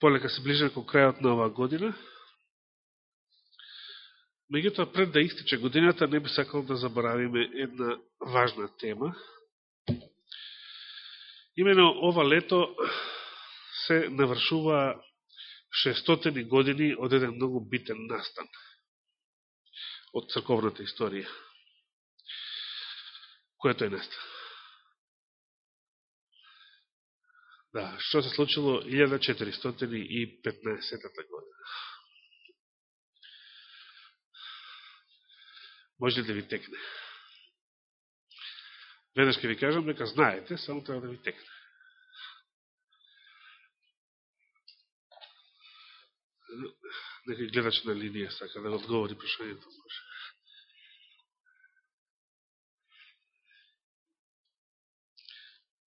полека се ближа кон крајот на оваа година. Меѓутоа, пред да истиче годината, не би сакал да заборавиме една важна тема. Имено ова лето се навршува 600 години од еден многу битен настан од црковната историја. което е настан? Да, што се случило 1415 година. Може ли да ви текне? Веднаш ке ви кажам нека знаете, само треба да ви текне. Нека гледач на линија сака да одговори прашањето.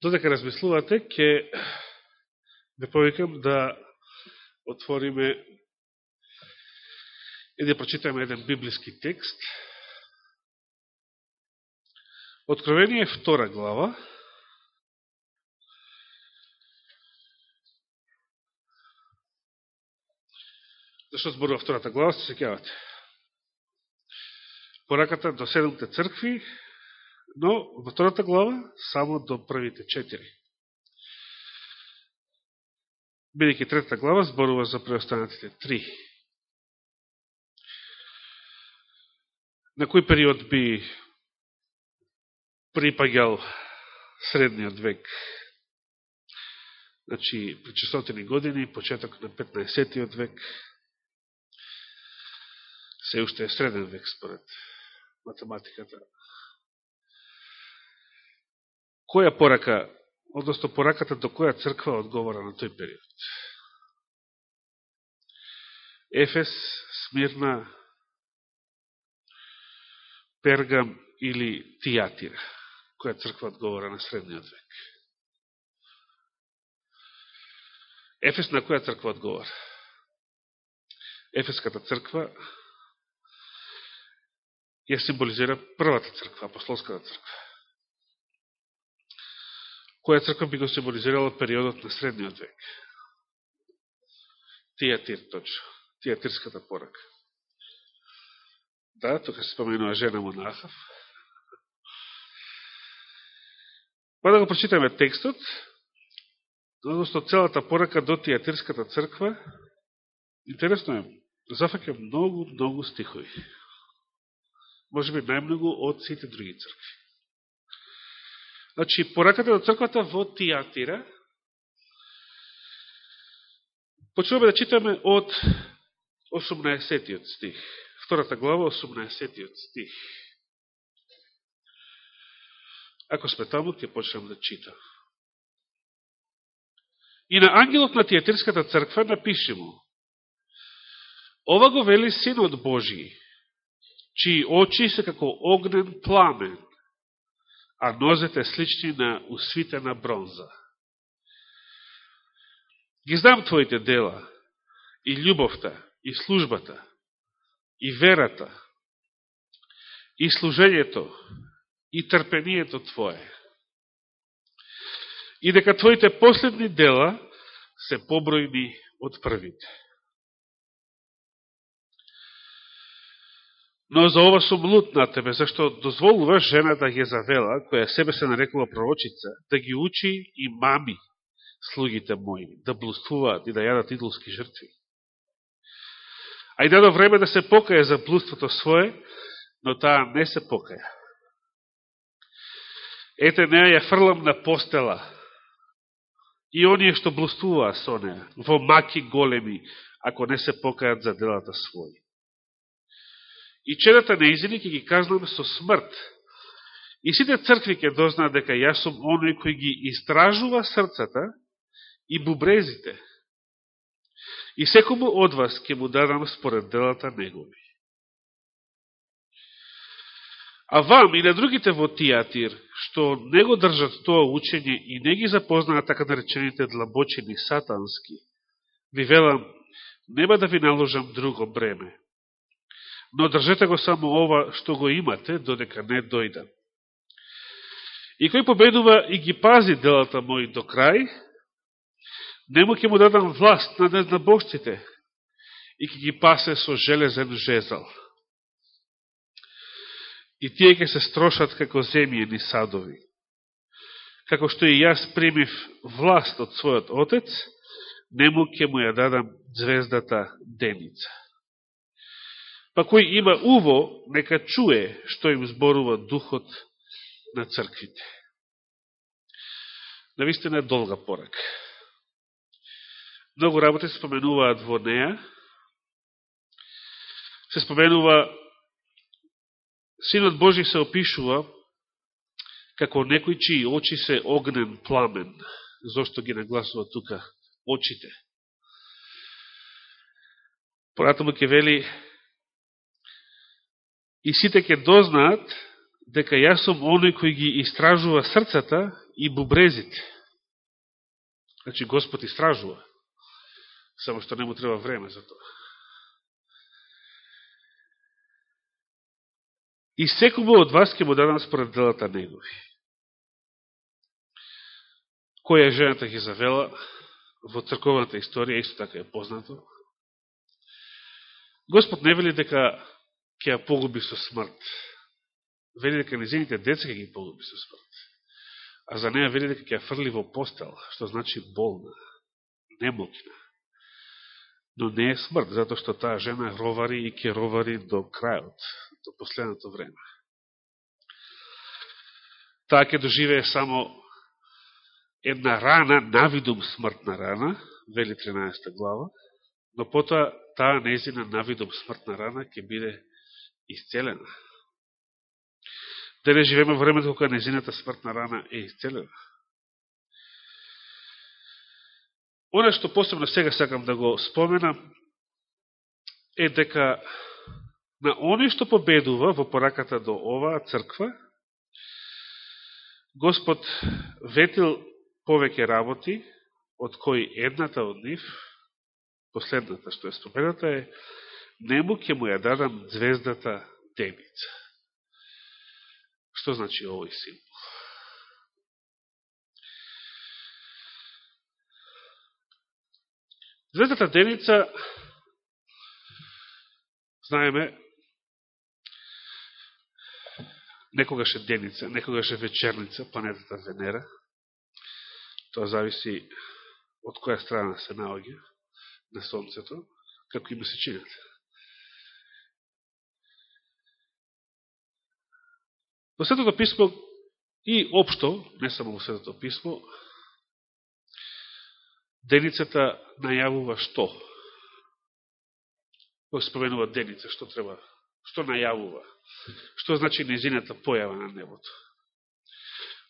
Додека размислувате, ќе ве повикам да отвориме и да прочитаме еден библиски текст. Откровение втора глава. Зашто зборува втората глава, се секјавате. Пораката до седемте цркви, но во втората глава само до првите четири. Бидеќи третата глава зборува за преостанатите три. На кој период би припагал средниот век. Значи, при 600 години, почеток на 15 век, се уште е среден век според математиката. Која порака, одnosno пораката до која црква одговора на тој период? Ефес, Смирна, Пергам или Тиатира? која црква одговора на средниот век. Ефес на која црква одговора? Ефеската црква ја символизира првата црква, апостолската црква. Која црква би го символизирала периодот на средниот век? Тијатир, точно. Тијатирската порака. Да, тука се споменува жена Монахав. Па да го прочитаме текстот, односно целата порака до Тијатирската црква, интересно е, зафаќа многу, многу стихови. Може би најмногу од сите други цркви. Значи, пораката до црквата во Тиатира. почнуваме да читаме од 18 стих. Втората глава, 18 стих. Ако сме таму, ќе почнем да читам. И на ангелот на Тиатирската црква напиши му. Ова го вели Синот Божи, чии очи се како огнен пламен, а нозете слични на усвитена бронза. Ги знам твоите дела, и љубовта, и службата, и верата, и служењето, и трпението Твое. И дека Твоите последни дела се побројни од првите. Но за ова сум лут на тебе, зашто дозволуваш жена да ја завела, која себе се нарекува пророчица, да ги учи и мами слугите мои, да блуствуваат и да јадат идолски жртви. А и дадо време да се покаја за блудството свое, но таа не се покаја. Ете, неа ја фрлам на постела. И оние што блуствуваа со неа, во маки големи, ако не се покајат за делата своји. И чедата неизини ќе ги казнаме со смрт. И сите цркви ќе дознаат дека јас сум оној кој ги истражува срцата и бубрезите. И секому од вас ќе му дадам според делата негови. А вам и на другите во Тиатир, што не го држат тоа учење и не ги запознаат така наречените длабочени сатански, ви велам, нема да ви наложам друго бреме. Но држете го само ова што го имате, додека не дојдам. И кој победува и ги пази делата мои до крај, Нему ќе му дадам власт над на божците и ќе ги пасе со железен жезал. И тие ќе се строшат како земјени садови. Како што и јас примив власт од својот отец, нему ќе му ја дадам звездата деница. Па кој има уво, нека чуе што им зборува духот на црквите. Навистина е долга порак. Многу работи се споменуваат во неја. Се споменува Синот Божи се опишува како некој чии очи се огнен пламен. Зошто ги нагласува тука очите? Понатаму ќе вели и сите ќе дознаат дека јас сум оној кој ги истражува срцата и бубрезите. Значи Господ истражува, само што не му треба време за тоа. И секој од вас ќе му дадам според делата негови. Која е жената ги завела во црковната историја, исто така е познато. Господ не вели дека ќе ја погуби со смрт. Вели дека незините деца ќе ги погуби со смрт. А за неја вели дека ќе ја фрли во постел, што значи болна, немокна. Но не е смрт, затоа што таа жена ровари и ќе ровари до крајот, до последното време. Таа ќе доживее само една рана, навидум смртна рана, вели 13 глава, но потоа таа незина навидум смртна рана ќе биде исцелена. Деле живееме во времето кога незината смртна рана е исцелена. Оно што посебно сега сакам да го споменам е дека на оној што победува во пораката до оваа црква, Господ ветил повеќе работи, од кои едната од нив, последната што е спомената е нему ќе му ја дадам звездата Деница. Што значи овој символ? Звездата Деница, знаеме, некогаш е Деница, некогаш е вечерница, планетата Венера. Тоа зависи од која страна се наоѓа на Сонцето, како и има се чинат. Во Светото Писмо и општо, не само во Светото Писмо, деницата најавува што? Кој споменува деница, што треба, што најавува? Што значи незината појава на небото?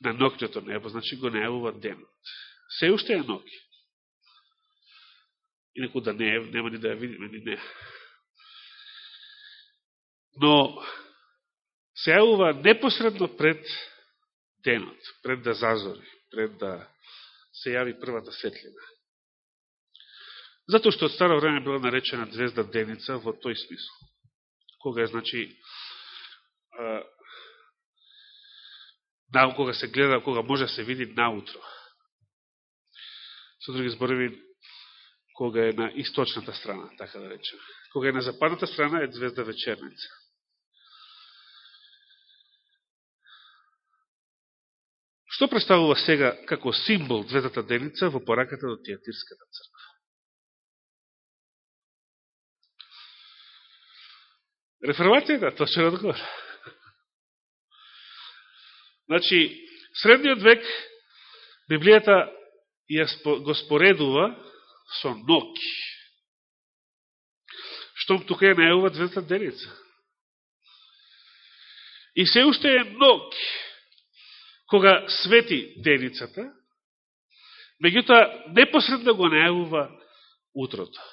На ноќното небо, значи го најавува денот. Се уште е ноки. Инаку да не е, нема ни да ја видиме, ни не. Но се јавува непосредно пред денот, пред да зазори, пред да се јави првата светлина. Затоа што од старо време била наречена звезда Деница во тој смисол. Кога е, значи, а, кога се гледа, кога може да се види наутро. Со други зборови, кога е на источната страна, така да речем. Кога е на западната страна е звезда вечерница. Што представува сега како символ Цветата Деница во пораката до Тиатирската црква? Реформацијата, да, тоа е одговор. Значи, средниот век, Библијата ја го споредува со ноки. Штом тука е најува Цветата Деница. И се уште е ноки кога свети деницата, меѓутоа непосредно го најавува утрото.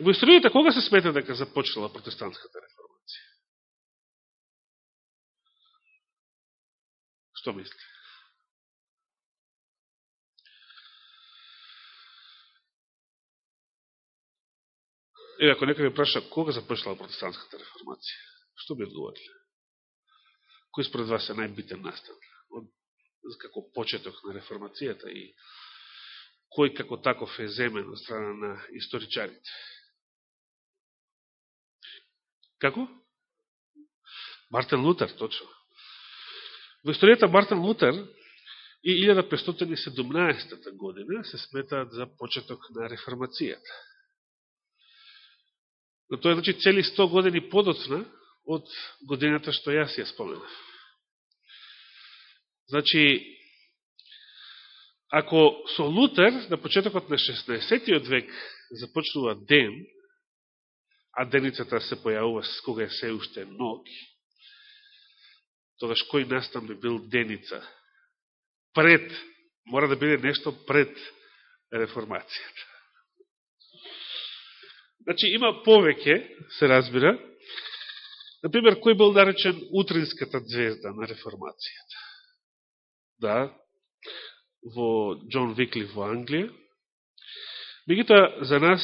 Во историјата кога се смета дека започнала протестантската реформација? Што мислите? Е, ако некој ви праша кога започнала протестантската реформација, што би одговорили? Кој според вас е најбитен настан? Од, како почеток на реформацијата и кој како таков е земен од страна на историчарите. Како? Мартин Лутер, точно. Во историјата Мартин Лутер и 1517 година се сметаат за почеток на реформацијата. Но тоа е значи цели 100 години подоцна од годината што јас ја споменав. Значи, ако со Лутер на почетокот на 16. век започнува ден, а деницата се појавува кога е се уште ног, тогаш кој настан би бил деница? Пред, мора да биде нешто пред реформацијата. Значи, има повеќе, се разбира. Например, кој бил наречен утринската звезда на реформацијата? Да, во Джон Викли во Англија. Мегуто за нас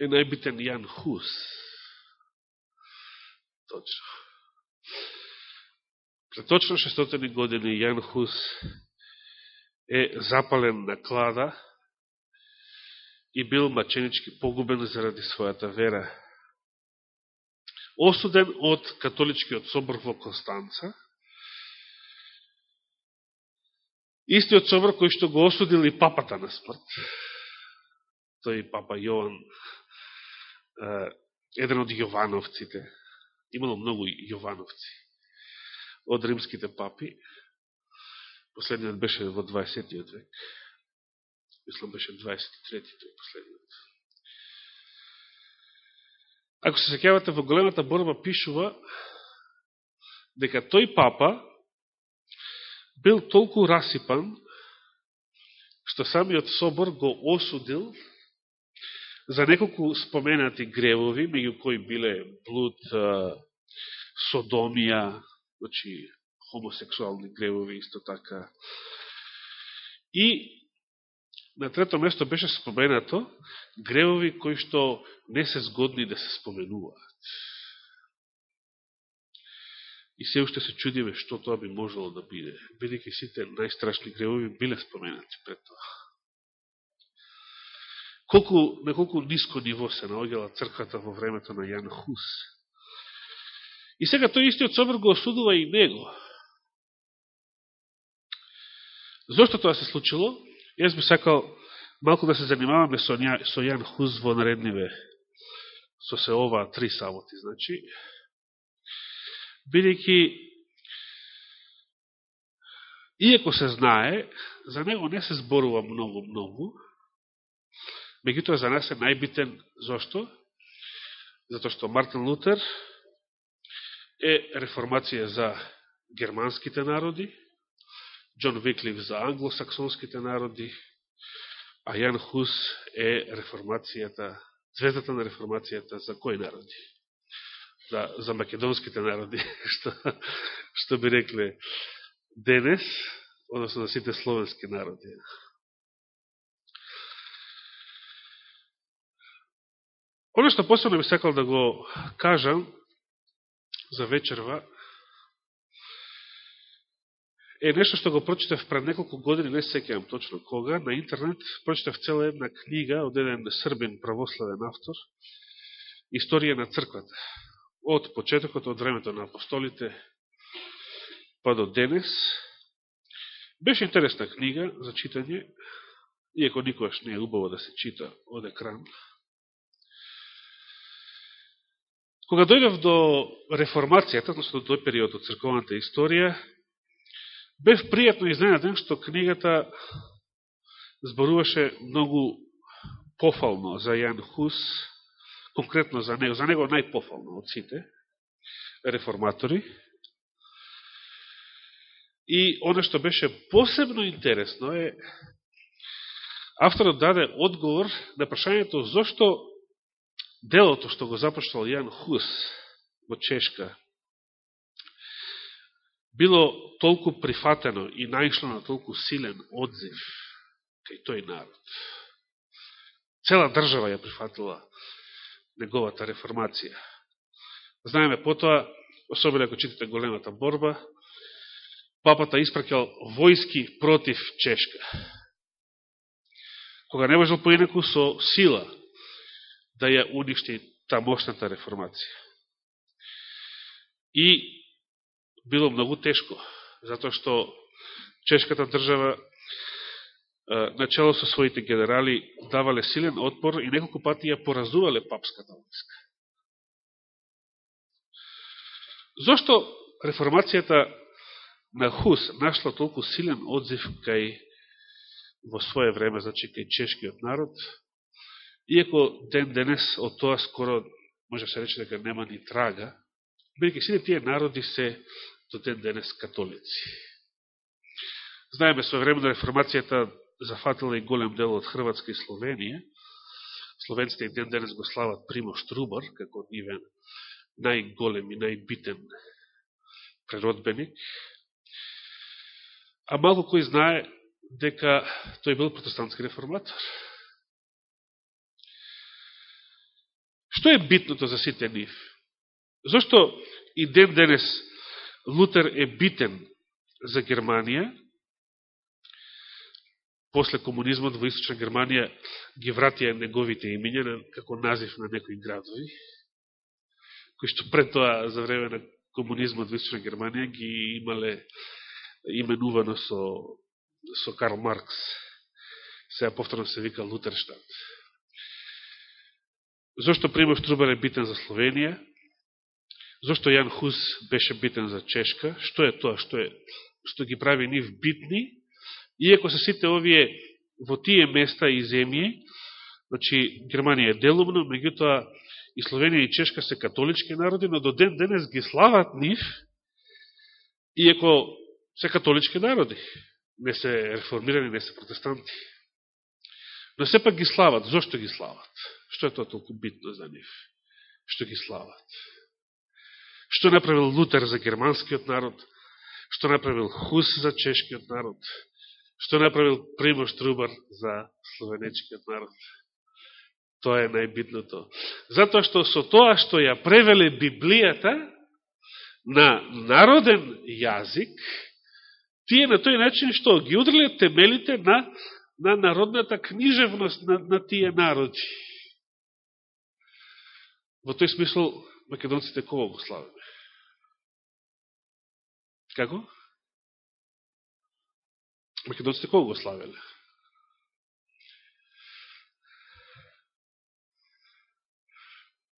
е најбитен Јан Хус. Точно. Пред точно 600 години Јан Хус е запален на клада и бил маченички погубен заради својата вера. Осуден од католичкиот собор во Констанца, Истиот собор кој што го осудил и папата на смрт. Тој папа Јован, еден од Јовановците. Имало многу Јовановци од римските папи. Последниот беше во 20. век. Мислам беше 23. тој последниот. Ако се секјавате во големата борба пишува дека тој папа бил толку расипан, што самиот собор го осудил за неколку споменати гревови, меѓу кои биле блуд, содомија, значи хомосексуални гревови исто така. И на трето место беше споменато гревови кои што не се згодни да се споменуваат. И се уште се чудиме што тоа би можело да биде, бидеќи сите најстрашни гревови биле споменати пред тоа. Колку, на колку ниско ниво се наоѓала црквата во времето на Јан Хус. И сега тој истиот собор го осудува и него. Зошто тоа се случило? Јас би сакал малку да се занимаваме со, со Јан Хус во наредниве со се ова три саботи, значи бидејќи иако се знае, за него не се зборува многу-многу, меѓутоа за нас е најбитен, зашто? Зато што Мартин Лутер е реформација за германските народи, Джон Виклив за англосаксонските народи, а Јан Хус е реформацијата, звездата на реформацијата за кои народи? За, за македонските народи, што, што би рекле денес, односно за сите словенски народи. Оно што посебно би сакал да го кажам за вечерва е нешто што го прочитав пред неколку години, не секјам точно кога, на интернет прочитав цела една книга од еден србен православен автор, Историја на црквата од почетокот, од времето на апостолите, па до денес. Беше интересна книга за читање, иако никогаш не е убаво да се чита од екран. Кога дојдав до реформацијата, односно до тој период од црковната историја, бев пријатно изненаден што книгата зборуваше многу пофално за Јан Хус, конкретно за него, за него најпофално од сите реформатори. И оно што беше посебно интересно е авторот даде одговор на прашањето зошто делото што го започнал Јан Хус во Чешка било толку прифатено и наишло на толку силен одзив кај тој народ. Цела држава ја прифатила неговата реформација. Знаеме потоа, особено ако читате големата борба, папата испракал војски против Чешка. кога не можел поинаку со сила да ја уништи тамошната реформација. И било многу тешко, затоа што Чешката држава начало со своите генерали давале силен отпор и неколку пати ја поразувале папската войска. Зошто реформацијата на Хус нашла толку силен одзив кај во своје време, значи кај чешкиот народ, иако ден денес од тоа скоро може се рече дека нема ни трага, бидеќи сите тие народи се до ден денес католици. Знаеме, со време на реформацијата зафатила и голем дел од Хрватска и Словенија. Словенците и ден денес го слават Примош Трубар, како нивен најголем и најбитен природбеник. А малко кој знае дека тој бил протестантски реформатор. Што е битното за сите нив? Зошто и ден денес Лутер е битен за Германија, после комунизмот во Источна Германија ги вратија неговите имиња како назив на некои градови, кои што пред тоа за време на комунизмот во Источна Германија ги имале именувано со, со Карл Маркс. Сега повторно се вика Лутерштадт. Зошто Примов Трубар е битен за Словенија? Зошто Јан Хус беше битен за Чешка? Што е тоа што, е, што ги прави нив битни? Иако се сите овие во тие места и земји, значи Германија е делумно, меѓутоа и Словенија и Чешка се католички народи, но до ден денес ги слават нив, иако се католички народи, не се реформирани, не се протестанти. Но сепак ги слават. Зошто ги слават? Што е тоа толку битно за нив? Што ги слават? Што направил Лутер за германскиот народ? Што направил Хус за чешкиот народ? Што направил Примош Трубар за словенечкиот народ. Тоа е најбитното. Затоа што со тоа што ја превеле Библијата на народен јазик, тие на тој начин што ги удриле темелите на, на народната книжевност на, на тие народи. Во тој смисол, македонците кого го славиме? Како? Македонците кога го славеле?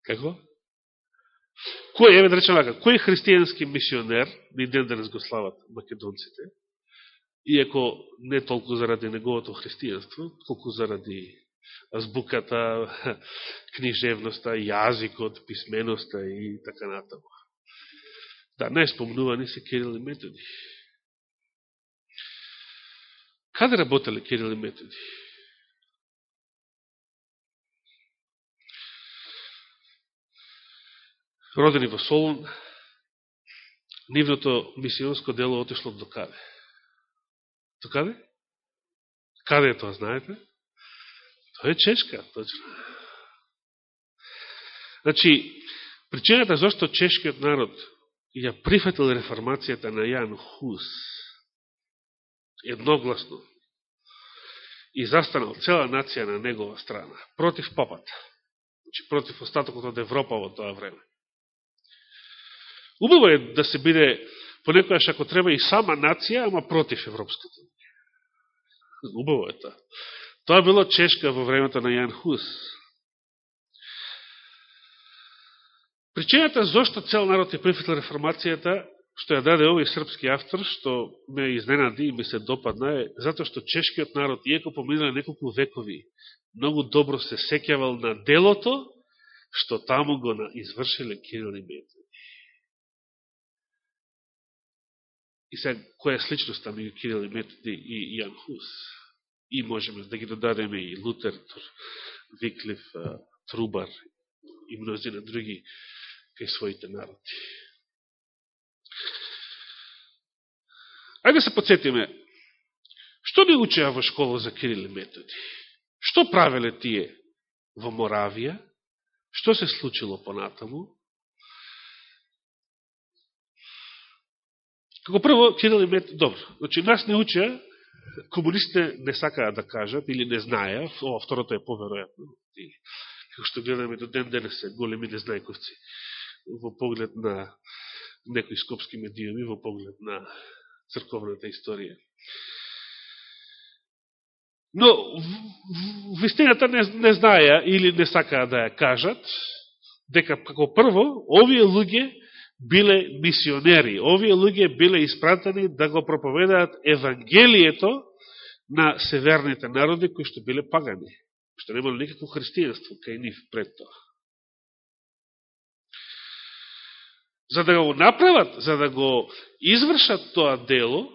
Како? Кој, еве да речем вака, кој христијански мисионер ни ден да денес го слават македонците, иако не толку заради неговото христијанство, колку заради азбуката, книжевноста, јазикот, писменоста и така натаму. Да, неспомнуваани се Кирил и Методи. Каде работеле Кирил и Методи? Родени во Солун, нивното мисионско дело отишло до каде? До каде? Каде е тоа, знаете? Тоа е Чешка, точно. Значи, причината зашто чешкиот народ ја прифатил реформацијата на Јан Хус, едногласно и застанал цела нација на негова страна, против папата, значи против остатокот од Европа во тоа време. Убаво е да се биде понекојаш ако треба и сама нација, ама против Европската. Убаво е тоа. Тоа било Чешка во времето на Јан Хус. Причината зашто цел народ ја прифитил реформацијата што ја даде овој српски автор, што ме изненади и ми се допадна, е затоа што чешкиот народ, иеко поминале неколку векови, многу добро се секјавал на делото, што таму го извршиле Кирил и Методи. И сега, која е сличноста меѓу Кирил и Методи и Јан Хус? И можеме да ги додадеме и Лутер, Виклиф, Трубар и мнозина други кај своите народи. Ајде се подсетиме, што ни учеа во школа за Кирил и Методи? Што правеле тие во Моравија? Што се случило понатаму? Како прво, Кирил и Методи, добро, значи нас не учеа комунистите не сакаа да кажат или не знаеа, ова второто е поверојатно, и како што гледаме до ден денес се големи незнајковци во поглед на некои скопски медиуми, во поглед на црковната историја. Но вистината не, не знаја или не сакаа да ја кажат, дека како прво, овие луѓе биле мисионери, овие луѓе биле испратени да го проповедаат Евангелието на северните народи кои што биле пагани, што немало никакво христијанство кај нив пред тоа. За да го направат, за да го извршат тоа дело,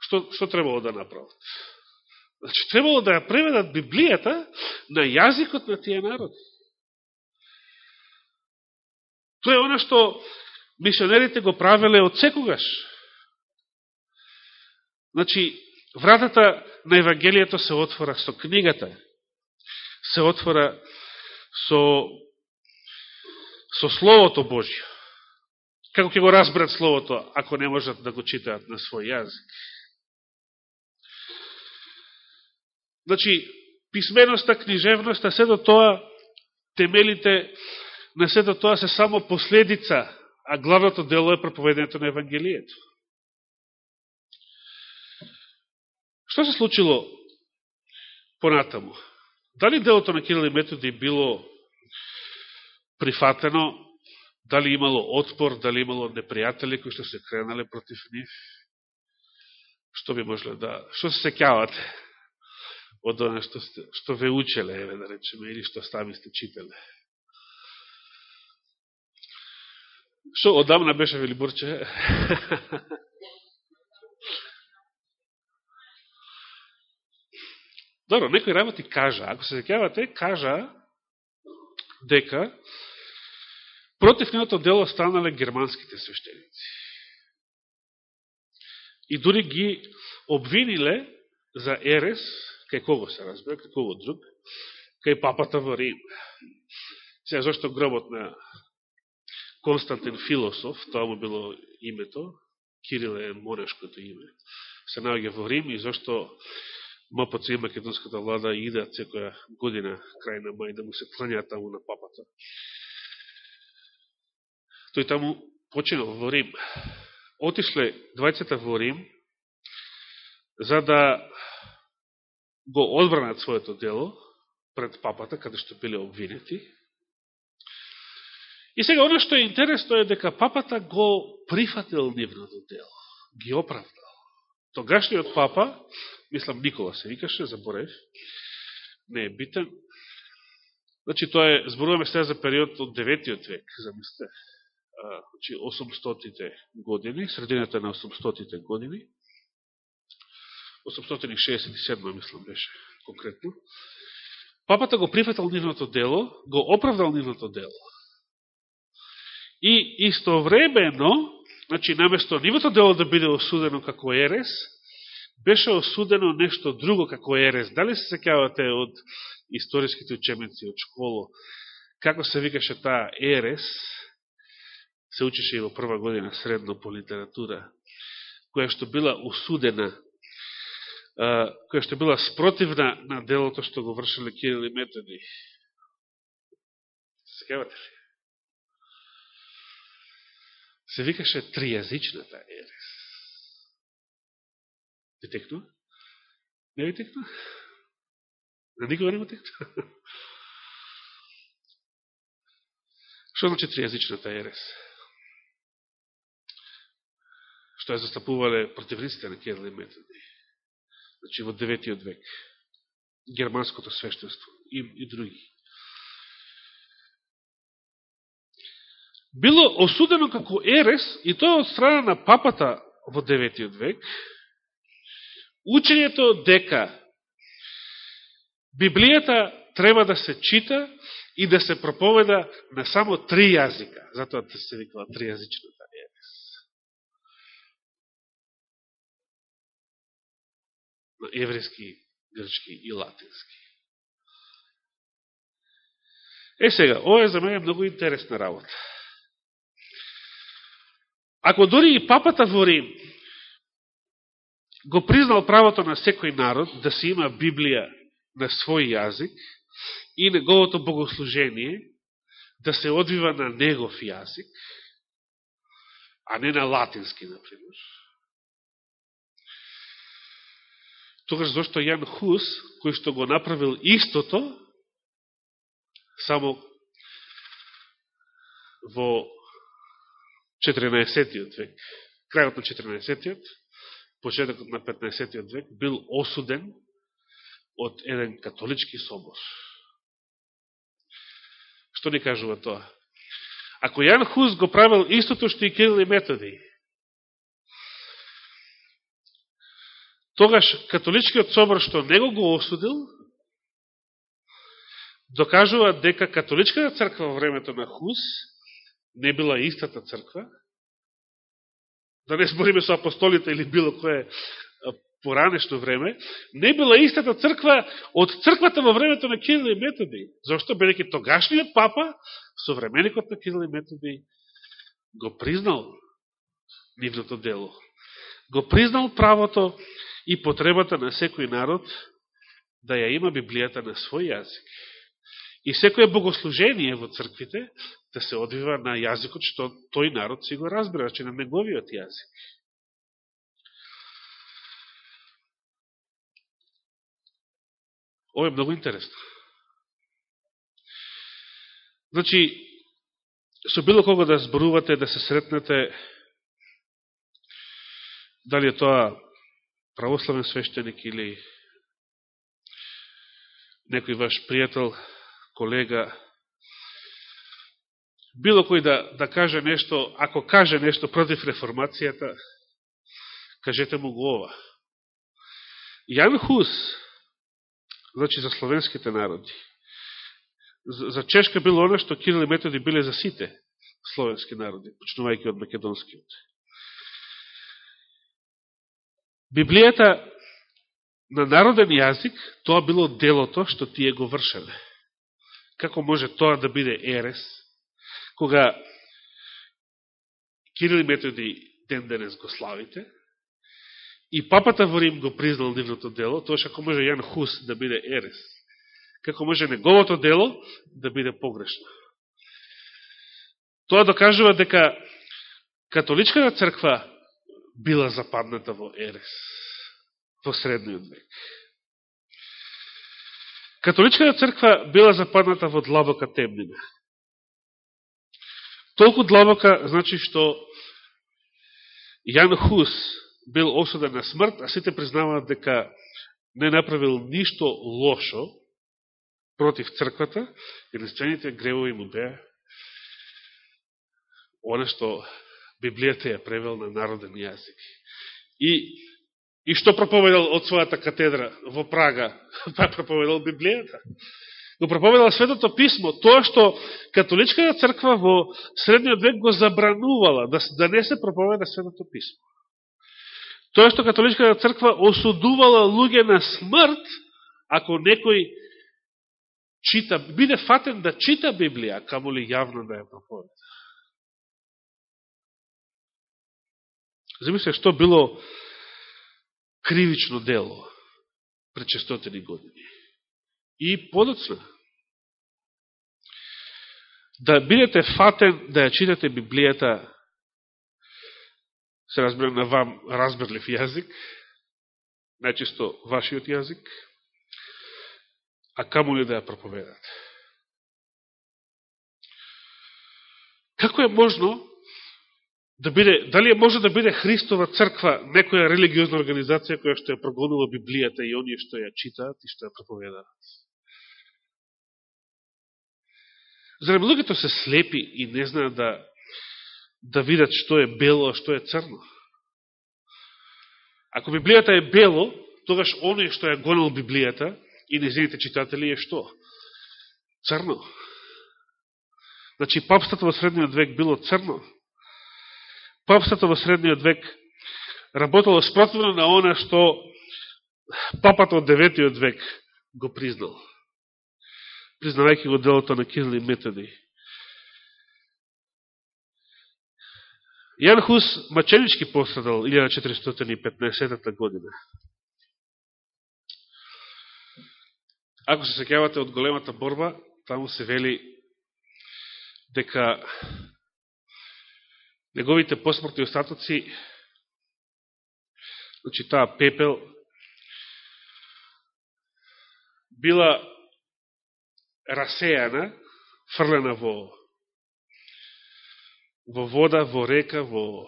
што, што требало да направат? Значи, требало да ја преведат Библијата на јазикот на тие народи. Тоа е оно што мисионерите го правеле од секогаш. Значи, вратата на Евангелието се отвора со книгата, се отвора со, со Словото Божио. Како ќе го разберат Словото, ако не можат да го читаат на свој јазик? Значи, писменоста, книжевноста, се до тоа, темелите на се до тоа се само последица, а главното дело е проповедението на Евангелието. Што се случило понатаму? Дали делото на Кирил и Методи било прифатено, дали имало отпор, дали имало непријатели кои што се кренале против нив? Што би можеле да... Што се секјавате од оно што, сте, што ве учеле, еве да речеме, или што сами сте читале? Што одамна беше Велибурче? Добро, некои работи кажа, ако се секјавате, кажа дека против нивото дело станале германските свештеници. И дури ги обвиниле за Ерес, кај кого се разбира, кај кого друг, кај папата во Рим. Сега, зашто гробот на Константин Философ, тоа му било името, Кирил е морешкото име, се наоѓа во Рим и зашто МПЦ и македонската влада идеат секоја година крај на мај да му се кланjaат таму на папата. Тој таму починал во Рим. Отишле двајцата во Рим за да го одбранат своето дело пред папата, каде што биле обвинети. И сега, оно што е интересно е дека папата го прифатил нивното дело, ги оправдал. Тогашниот папа, мислам Никола се викаше, заборев, не е битен. Значи, тоа е, зборуваме сега за период од 9 век, замислите. Значи, 800-тите години, средината на 800-тите години. 867 мислам беше конкретно. Папата го прифатал нивното дело, го оправдал нивното дело. И истовремено, значи, наместо нивото дело да биде осудено како ерес, беше осудено нешто друго како ерес. Дали се секјавате од историските учебници од школо, како се викаше таа ерес, се учеше и во прва година средно по литература, која што била осудена, која што била спротивна на делото што го вршиле Кирил и Методи. Секјавате ли? се викаше тријазичната ерес. Ви текнува? Не ви текнува? На никога не текнува? Што значи тријазичната ерес? Што ја застапувале противниците на Керли Методи. Значи во 9 век. Германското свештенство и, и други. било осудено како ерес, и тоа од страна на папата во 9 век, учењето дека Библијата треба да се чита и да се проповеда на само три јазика, затоа да се викала тријазична ерес. На еврејски, грчки и латински. Е сега, ова е за мене многу интересна работа. Ако дори и папата во Рим го признал правото на секој народ да се има Библија на свој јазик и неговото богослужение да се одвива на негов јазик, а не на латински, например. Тогаш зашто Јан Хус, кој што го направил истото, само во 14. век, крајот на 14. почетокот на 15. век, бил осуден од еден католички собор. Што ни кажува тоа? Ако Јан Хус го правил истото што и Кирил и Методи, тогаш католичкиот собор што него го осудил, докажува дека католичката црква во времето на Хус не била истата црква, да не спориме со апостолите или било кое поранешно време, не била истата црква од црквата во времето на Кирил и Методи. Зошто? Бедеќи тогашниот папа, современикот на Кирил и Методи, го признал нивното дело. Го признал правото и потребата на секој народ да ја има Библијата на свој јазик. И секоје богослужение во црквите да се одвива на јазикот што тој народ си го разбира, че на неговиот јазик. Ова е многу интересно. Значи, со било кога да зборувате, да се сретнете, дали е тоа православен свештеник или некој ваш пријател, колега, било кој да, да каже нешто, ако каже нешто против реформацијата, кажете му го ова. Јан Хус, значи за словенските народи. За, за Чешка било оно што Кирил и Методи биле за сите словенски народи, почнувајќи од македонскиот. Библијата на народен јазик, тоа било делото што тие го вршеле. Како може тоа да биде ерес, кога Кирил и Методи ден денес го славите, И папата во Рим го признал нивното дело, тоа како може Јан Хус да биде ерес, како може неговото дело да биде погрешно. Тоа докажува дека католичката црква била западната во ерес, во средниот век. Католичката црква била западната во длабока темнина. Толку длабока, значи што Јан Хус бил осуден на смрт, а сите признаваат дека не направил ништо лошо против црквата, единствените гревови му беа оне што Библијата ја превел на народен јазик. И, и што проповедал од својата катедра во Прага? Па проповедал Библијата. Го проповедал Светото Писмо, тоа што католичката црква во средниот век го забранувала, да, да не се проповеда Светото Писмо. Тоа што католичката црква осудувала луѓе на смрт, ако некој чита, биде фатен да чита Библија, камо ли јавно да ја проповеда. Замисле што било кривично дело пред честотени години. И подоцна. Да бидете фатен да ја читате Библијата се разбира на вам разберлив јазик, најчесто вашиот јазик, а камо ли да ја проповедат. Како е можно да биде, дали може да биде Христова црква некоја религиозна организација која што ја прогонила Библијата и оние што ја читаат и што ја проповедаат? Зарем луѓето се слепи и не знаат да да видат што е бело, а што е црно. Ако Библијата е бело, тогаш оној што ја гонал Библијата и незините читатели е што? Црно. Значи, папството во средниот век било црно. Папството во средниот век работало спротивно на она што папата од деветиот век го признал. Признавајќи го делото на Кирил и Методи Јан Хус маченички пострадал 1415 година. Ако се секјавате од големата борба, таму се вели дека неговите посмртни остатоци, значи таа пепел, била расејана, фрлена во во вода, во река, во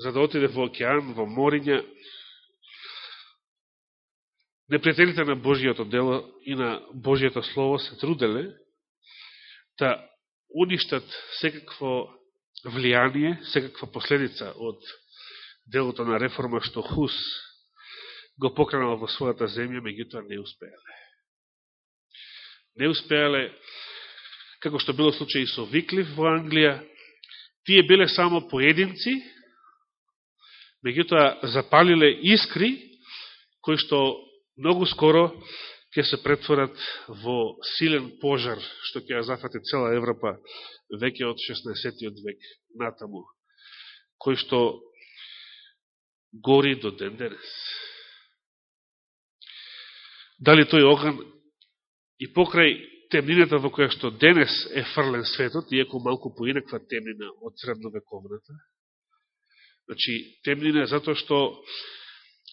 за да отиде во океан, во мориња, непријателите на Божијото дело и на Божијото Слово се труделе да уништат секакво влијание, секаква последица од делото на реформа што Хус го покранал во својата земја, меѓутоа не успеале. Не успеале, како што било случај и со Виклив во Англија, тие биле само поединци, меѓутоа запалиле искри, кои што многу скоро ќе се претворат во силен пожар, што ќе ја зафати цела Европа веќе од 16. век натаму, кој што гори до ден денес. Дали тој оган и покрај темнината во која што денес е фрлен светот, иако малку поинаква темнина од средновековната, значи темнина затоа што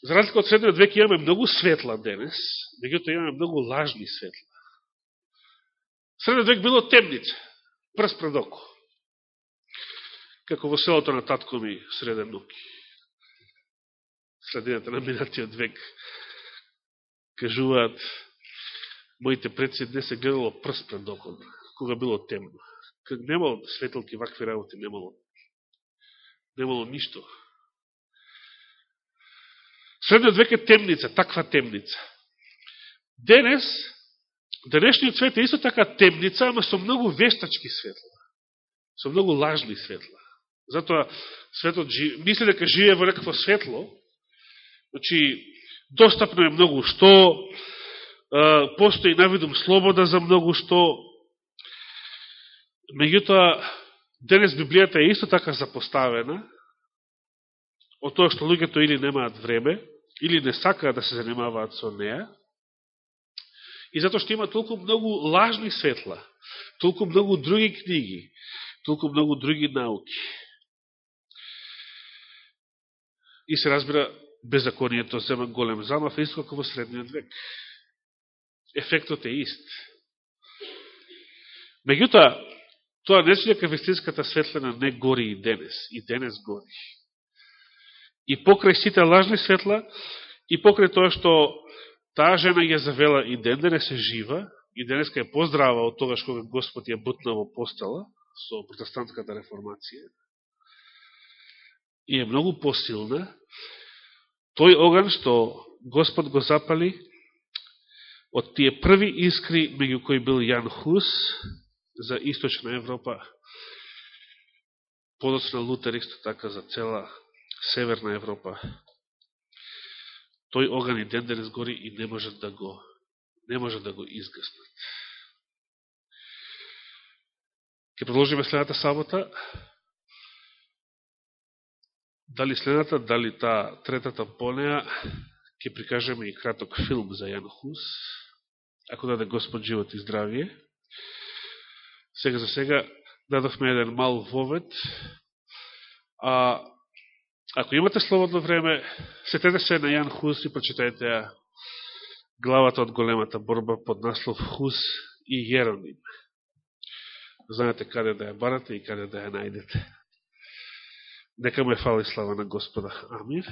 За разлика од средниот век имаме многу светла денес, меѓуто имаме многу лажни светла. Средниот век било темница, прст пред око. Како во селото на татко ми среден нуки. Средината на минатиот век кажуваат моите предси днес се гледало прст пред око, кога било темно. Как немало светлки, вакви работи немало. Немало ништо. Средниот век е темница, таква темница. Денес, денешниот свет е исто така темница, ама со многу вештачки светла. Со многу лажни светла. Затоа светот мисли дека живее во некакво светло, значи достапно е многу што, постои навидум слобода за многу што, меѓутоа денес Библијата е исто така запоставена, од тоа што луѓето или немаат време, или не сакаат да се занимаваат со неа, и затоа што има толку многу лажни светла, толку многу други книги, толку многу други науки. И се разбира, беззаконието зема голем замав, исто како во средниот век. Ефектот е ист. Меѓутоа, тоа не се дека вестинската светлина не гори и денес, и денес гори и покрај сите лажни светла, и покрај тоа што таа жена ја завела и ден денес е жива, и денеска е поздрава од тогаш кога Господ ја бутна во постала, со протестантката реформација, и е многу посилна, тој оган што Господ го запали од тие први искри, меѓу кои бил Јан Хус, за Источна Европа, подоцна Лутер исто така за цела Северна Европа, тој оган и ден денес гори и не може да го не може да го изгаснат. Ке продолжиме следната сабота. Дали следната, дали та третата понеја, ќе прикажеме и краток филм за Јан Хус, ако даде Господ живот и здравие. Сега за сега дадовме еден мал вовет, а Ако имате слободно време, сетете се на Јан Хус и прочитајте ја главата од големата борба под наслов Хус и Јероним. Знаете каде да ја барате и каде да ја најдете. Нека му е фала слава на Господа. Амир.